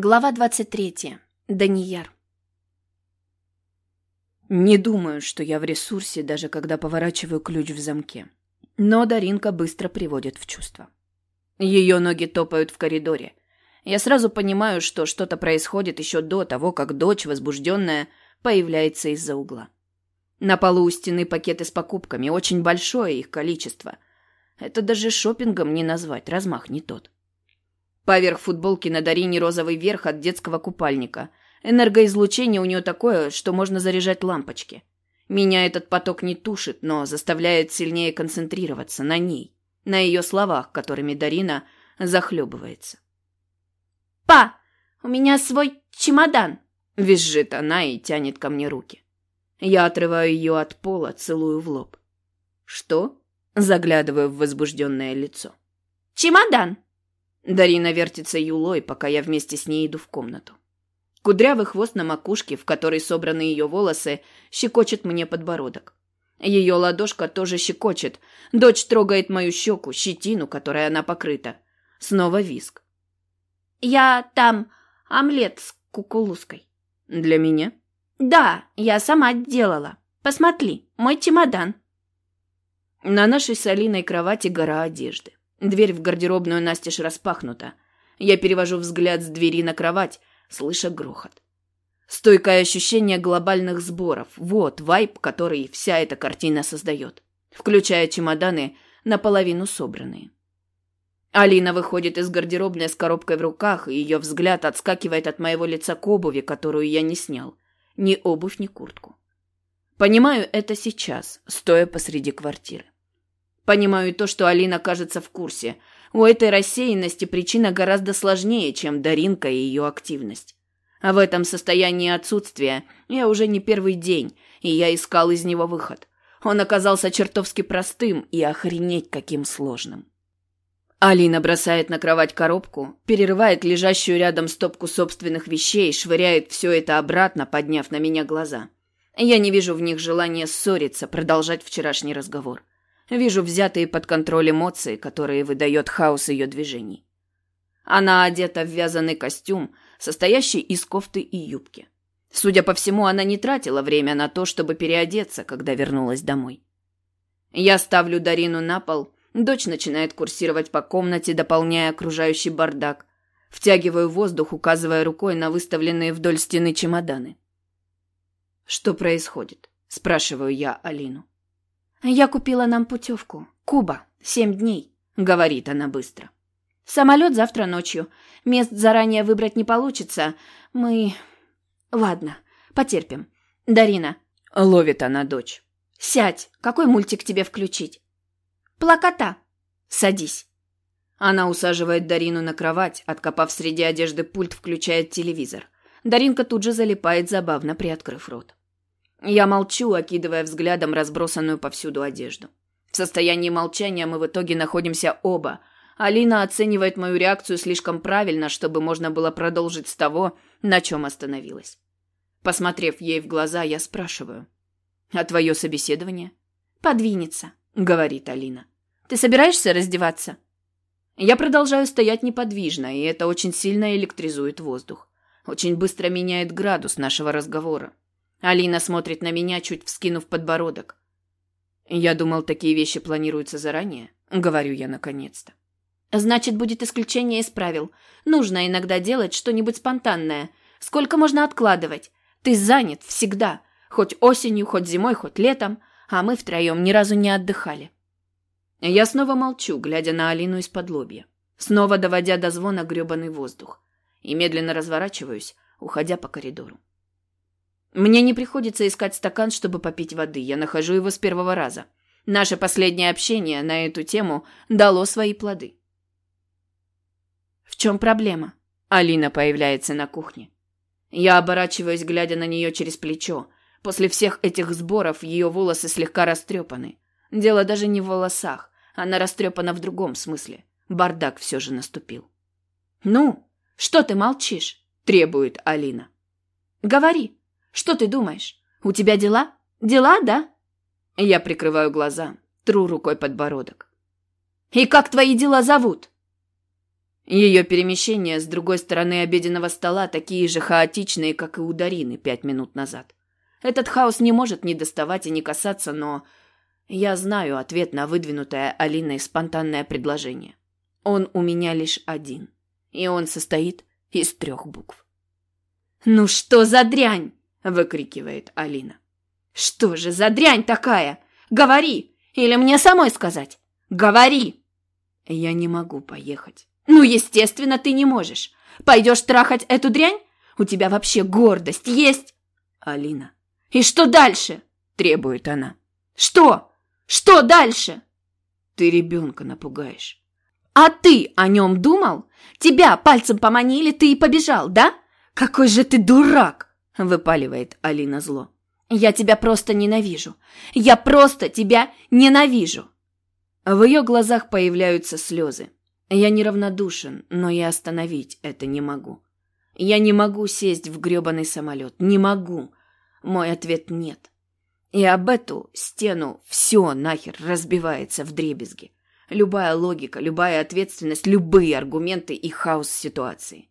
Глава 23. Данияр. Не думаю, что я в ресурсе, даже когда поворачиваю ключ в замке. Но Даринка быстро приводит в чувство. Ее ноги топают в коридоре. Я сразу понимаю, что что-то происходит еще до того, как дочь, возбужденная, появляется из-за угла. На полу у стены пакеты с покупками, очень большое их количество. Это даже шопингом не назвать, размах не тот. Поверх футболки на Дарине розовый верх от детского купальника. Энергоизлучение у нее такое, что можно заряжать лампочки. Меня этот поток не тушит, но заставляет сильнее концентрироваться на ней, на ее словах, которыми Дарина захлебывается. «Па, у меня свой чемодан!» – визжит она и тянет ко мне руки. Я отрываю ее от пола, целую в лоб. «Что?» – заглядываю в возбужденное лицо. «Чемодан!» Дарина вертится юлой, пока я вместе с ней иду в комнату. Кудрявый хвост на макушке, в которой собраны ее волосы, щекочет мне подбородок. Ее ладошка тоже щекочет. Дочь трогает мою щеку, щетину, которой она покрыта. Снова виск. «Я там омлет с кукулузкой». «Для меня?» «Да, я сама делала. Посмотри, мой чемодан». На нашей с Алиной кровати гора одежды. Дверь в гардеробную настежь распахнута. Я перевожу взгляд с двери на кровать, слыша грохот. Стойкое ощущение глобальных сборов. Вот вайб, который вся эта картина создает. Включая чемоданы, наполовину собранные. Алина выходит из гардеробной с коробкой в руках, и ее взгляд отскакивает от моего лица к обуви, которую я не снял. Ни обувь, ни куртку. Понимаю это сейчас, стоя посреди квартиры. Понимаю то, что Алина кажется в курсе. У этой рассеянности причина гораздо сложнее, чем Даринка и ее активность. А в этом состоянии отсутствия я уже не первый день, и я искал из него выход. Он оказался чертовски простым и охренеть каким сложным. Алина бросает на кровать коробку, перерывает лежащую рядом стопку собственных вещей, швыряет все это обратно, подняв на меня глаза. Я не вижу в них желания ссориться, продолжать вчерашний разговор. Вижу взятые под контроль эмоции, которые выдает хаос ее движений. Она одета в вязаный костюм, состоящий из кофты и юбки. Судя по всему, она не тратила время на то, чтобы переодеться, когда вернулась домой. Я ставлю Дарину на пол, дочь начинает курсировать по комнате, дополняя окружающий бардак. Втягиваю воздух, указывая рукой на выставленные вдоль стены чемоданы. «Что происходит?» – спрашиваю я Алину. «Я купила нам путевку. Куба. Семь дней», — говорит она быстро. «Самолет завтра ночью. Мест заранее выбрать не получится. Мы... Ладно, потерпим. Дарина». Ловит она дочь. «Сядь. Какой мультик тебе включить?» «Плаката». «Садись». Она усаживает Дарину на кровать, откопав среди одежды пульт, включает телевизор. Даринка тут же залипает, забавно приоткрыв рот. Я молчу, окидывая взглядом разбросанную повсюду одежду. В состоянии молчания мы в итоге находимся оба. Алина оценивает мою реакцию слишком правильно, чтобы можно было продолжить с того, на чем остановилась. Посмотрев ей в глаза, я спрашиваю. «А твое собеседование?» «Подвинется», — говорит Алина. «Ты собираешься раздеваться?» Я продолжаю стоять неподвижно, и это очень сильно электризует воздух. Очень быстро меняет градус нашего разговора. Алина смотрит на меня, чуть вскинув подбородок. Я думал, такие вещи планируются заранее, говорю я наконец-то. Значит, будет исключение из правил. Нужно иногда делать что-нибудь спонтанное. Сколько можно откладывать? Ты занят всегда, хоть осенью, хоть зимой, хоть летом, а мы втроем ни разу не отдыхали. Я снова молчу, глядя на Алину из-под лобья, снова доводя до звона грёбаный воздух, и медленно разворачиваюсь, уходя по коридору. Мне не приходится искать стакан, чтобы попить воды. Я нахожу его с первого раза. Наше последнее общение на эту тему дало свои плоды. В чем проблема? Алина появляется на кухне. Я оборачиваюсь, глядя на нее через плечо. После всех этих сборов ее волосы слегка растрепаны. Дело даже не в волосах. Она растрепана в другом смысле. Бардак все же наступил. «Ну, что ты молчишь?» – требует Алина. «Говори, что ты думаешь? У тебя дела? Дела, да?» Я прикрываю глаза, тру рукой подбородок. «И как твои дела зовут?» Ее перемещения с другой стороны обеденного стола такие же хаотичные, как и у Дарины пять минут назад. Этот хаос не может ни доставать и ни касаться, но я знаю ответ на выдвинутое Алиной спонтанное предложение. Он у меня лишь один, и он состоит из трех букв. «Ну что за дрянь?» – выкрикивает Алина. «Что же за дрянь такая? Говори! Или мне самой сказать? Говори!» «Я не могу поехать». «Ну, естественно, ты не можешь. Пойдешь трахать эту дрянь? У тебя вообще гордость есть?» «Алина». «И что дальше?» – требует она. «Что? Что дальше?» «Ты ребенка напугаешь». «А ты о нем думал? Тебя пальцем поманили, ты и побежал, да? Какой же ты дурак!» – выпаливает Алина зло. «Я тебя просто ненавижу. Я просто тебя ненавижу!» В ее глазах появляются слезы. Я неравнодушен, но я остановить это не могу. Я не могу сесть в грёбаный самолет. Не могу. Мой ответ нет. И об эту стену все нахер разбивается в дребезги. Любая логика, любая ответственность, любые аргументы и хаос ситуации.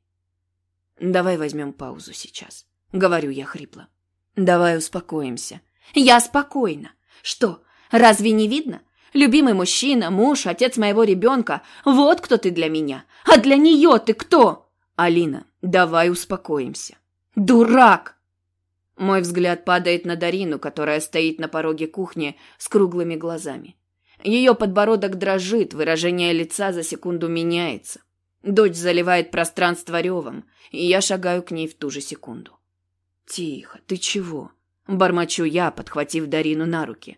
Давай возьмем паузу сейчас. Говорю я хрипло. Давай успокоимся. Я спокойна. Что, разве не видно? Любимый мужчина, муж, отец моего ребенка. Вот кто ты для меня. А для нее ты кто? Алина, давай успокоимся. Дурак! Мой взгляд падает на Дарину, которая стоит на пороге кухни с круглыми глазами. Ее подбородок дрожит, выражение лица за секунду меняется. Дочь заливает пространство ревом, и я шагаю к ней в ту же секунду. «Тихо, ты чего?» – бормочу я, подхватив Дарину на руки.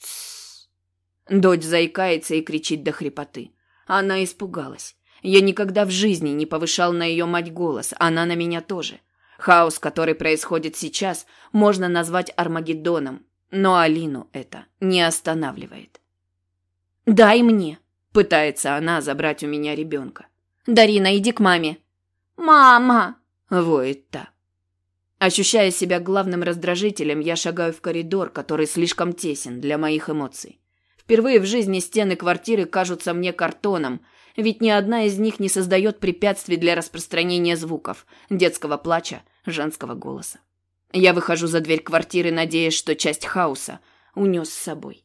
«Тссс!» Дочь заикается и кричит до хрипоты. Она испугалась. Я никогда в жизни не повышал на ее мать голос, она на меня тоже. Хаос, который происходит сейчас, можно назвать Армагеддоном, но Алину это не останавливает. «Дай мне!» – пытается она забрать у меня ребенка. «Дарина, иди к маме!» «Мама!» – воет та. Ощущая себя главным раздражителем, я шагаю в коридор, который слишком тесен для моих эмоций. Впервые в жизни стены квартиры кажутся мне картоном, ведь ни одна из них не создает препятствий для распространения звуков, детского плача, женского голоса. Я выхожу за дверь квартиры, надеясь, что часть хаоса унес с собой.